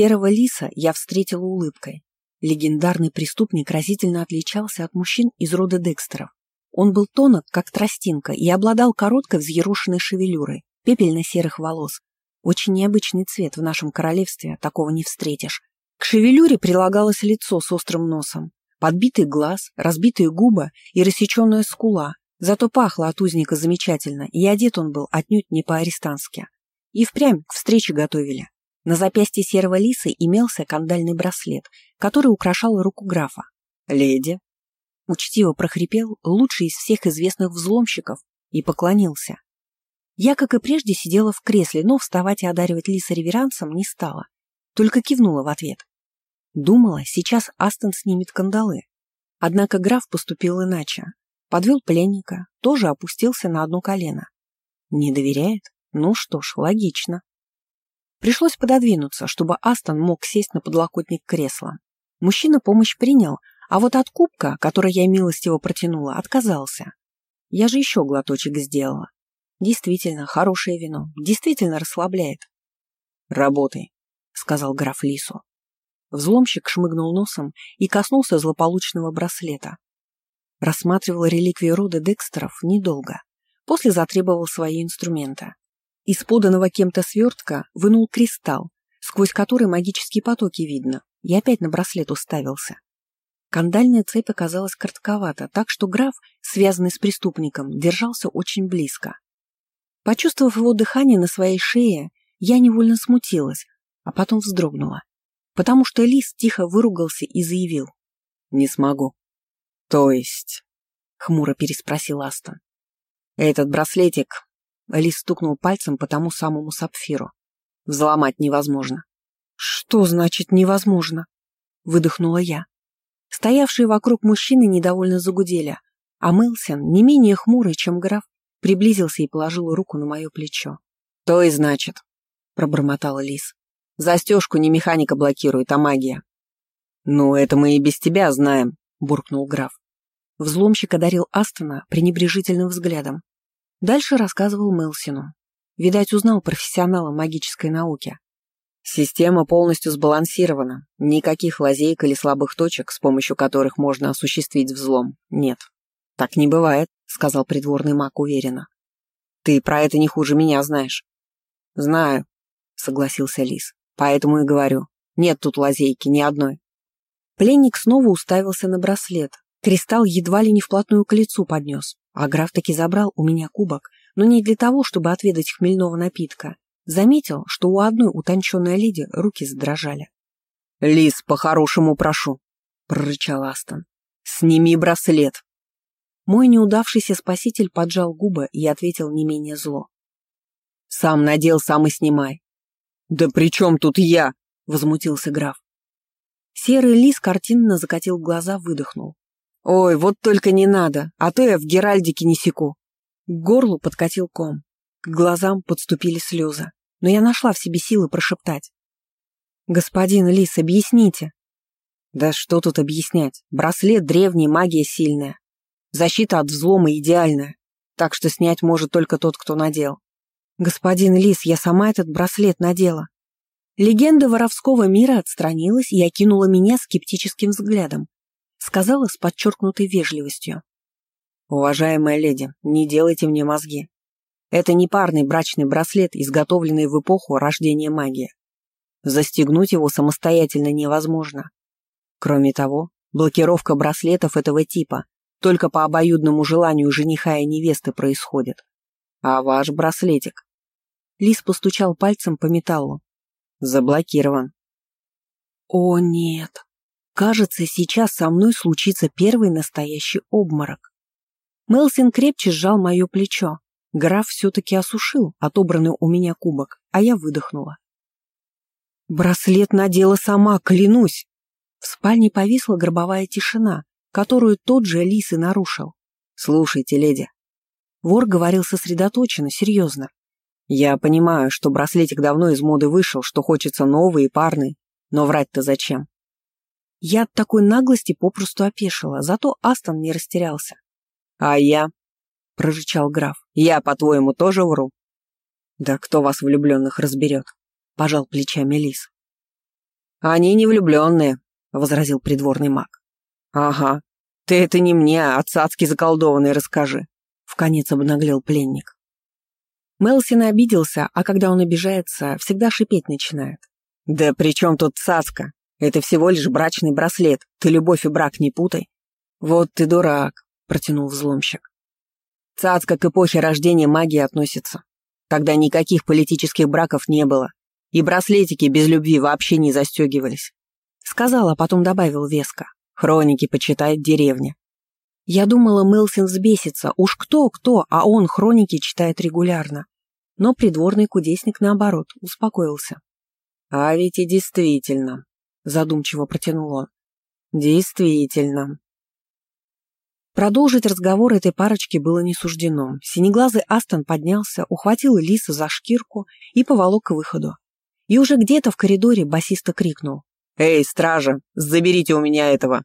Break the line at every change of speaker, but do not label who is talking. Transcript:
Серого лиса я встретила улыбкой. Легендарный преступник разительно отличался от мужчин из рода Декстеров. Он был тонок, как тростинка, и обладал короткой взъерошенной шевелюрой, пепельно-серых волос. Очень необычный цвет в нашем королевстве, такого не встретишь. К шевелюре прилагалось лицо с острым носом, подбитый глаз, разбитые губы и рассеченная скула. Зато пахло от узника замечательно, и одет он был отнюдь не по-арестански. И впрямь к встрече готовили. На запястье серого лиса имелся кандальный браслет, который украшал руку графа. «Леди!» Учтиво прохрипел лучший из всех известных взломщиков и поклонился. Я, как и прежде, сидела в кресле, но вставать и одаривать лиса реверансом не стала, только кивнула в ответ. Думала, сейчас Астон снимет кандалы. Однако граф поступил иначе. Подвел пленника, тоже опустился на одно колено. Не доверяет? Ну что ж, логично. Пришлось пододвинуться, чтобы Астон мог сесть на подлокотник кресла. Мужчина помощь принял, а вот от кубка, который я милостиво протянула, отказался. Я же еще глоточек сделала. Действительно, хорошее вино, действительно расслабляет. «Работай», — сказал граф Лису. Взломщик шмыгнул носом и коснулся злополучного браслета. Рассматривал реликвии рода Декстеров недолго. После затребовал свои инструменты. Из поданного кем-то свертка вынул кристалл, сквозь который магические потоки видно, и опять на браслет уставился. Кандальная цепь оказалась коротковата, так что граф, связанный с преступником, держался очень близко. Почувствовав его дыхание на своей шее, я невольно смутилась, а потом вздрогнула, потому что лис тихо выругался и заявил. «Не смогу». «То есть?» — хмуро переспросил Астон. «Этот браслетик Лис стукнул пальцем по тому самому сапфиру. Взломать невозможно. «Что значит невозможно?» — выдохнула я. Стоявшие вокруг мужчины недовольно загудели, а Мэлсен, не менее хмурый, чем граф, приблизился и положил руку на мое плечо. «То и значит», — пробормотала Лис. «Застежку не механика блокирует, а магия». «Ну, это мы и без тебя знаем», — буркнул граф. Взломщик одарил Астона пренебрежительным взглядом. Дальше рассказывал Мелсину. Видать, узнал профессионала магической науки. Система полностью сбалансирована. Никаких лазеек или слабых точек, с помощью которых можно осуществить взлом, нет. Так не бывает, сказал придворный маг уверенно. Ты про это не хуже меня знаешь. Знаю, согласился Лис. Поэтому и говорю. Нет тут лазейки ни одной. Пленник снова уставился на браслет. Кристалл едва ли не вплотную к лицу поднес. А граф таки забрал у меня кубок, но не для того, чтобы отведать хмельного напитка. Заметил, что у одной утонченной леди руки задрожали. «Лис, по-хорошему прошу», — прорычал Астон. «Сними браслет». Мой неудавшийся спаситель поджал губы и ответил не менее зло. «Сам надел, сам и снимай». «Да при чем тут я?» — возмутился граф. Серый лис картинно закатил глаза, выдохнул. Ой, вот только не надо, а то я в Геральдике не секу. К горлу подкатил ком, к глазам подступили слезы, но я нашла в себе силы прошептать. «Господин Лис, объясните». «Да что тут объяснять? Браслет древний, магия сильная. Защита от взлома идеальная, так что снять может только тот, кто надел». «Господин Лис, я сама этот браслет надела». Легенда воровского мира отстранилась и окинула меня скептическим взглядом сказала с подчеркнутой вежливостью. «Уважаемая леди, не делайте мне мозги. Это не парный брачный браслет, изготовленный в эпоху рождения магии. Застегнуть его самостоятельно невозможно. Кроме того, блокировка браслетов этого типа только по обоюдному желанию жениха и невесты происходит. А ваш браслетик?» Лис постучал пальцем по металлу. «Заблокирован». «О, нет!» Кажется, сейчас со мной случится первый настоящий обморок. Мелсин крепче сжал мое плечо. Граф все-таки осушил отобранный у меня кубок, а я выдохнула. Браслет надела сама, клянусь. В спальне повисла гробовая тишина, которую тот же лис и нарушил. «Слушайте, леди». Вор говорил сосредоточенно, серьезно. «Я понимаю, что браслетик давно из моды вышел, что хочется новый и парный, но врать-то зачем? Я от такой наглости попросту опешила, зато Астон не растерялся. «А я?» — прорычал граф. «Я, по-твоему, тоже вру?» «Да кто вас влюбленных разберет?» — пожал плечами Лис.
«Они не влюбленные», — возразил придворный маг. «Ага. Ты это не мне, а цацки заколдованные расскажи», — вконец обнаглел пленник.
Мелсин обиделся, а когда он обижается, всегда шипеть начинает.
«Да при чем тут цацка? Это всего лишь брачный браслет. Ты любовь и брак не путай». «Вот ты дурак», — протянул взломщик. «Цацка к эпохе рождения магии относится. Тогда никаких политических браков не было, и браслетики без любви вообще не застегивались. Сказал, а потом добавил веско. Хроники почитает деревня.
Я думала, Мелсин взбесится. Уж кто-кто, а он хроники читает регулярно. Но придворный кудесник, наоборот, успокоился.
«А ведь и действительно», — задумчиво протянул он. «Действительно».
Продолжить разговор этой парочки было не суждено. Синеглазый Астон поднялся, ухватил Лису за шкирку и поволок к выходу. И уже где-то в коридоре басиста крикнул.
«Эй, стража, заберите у меня этого!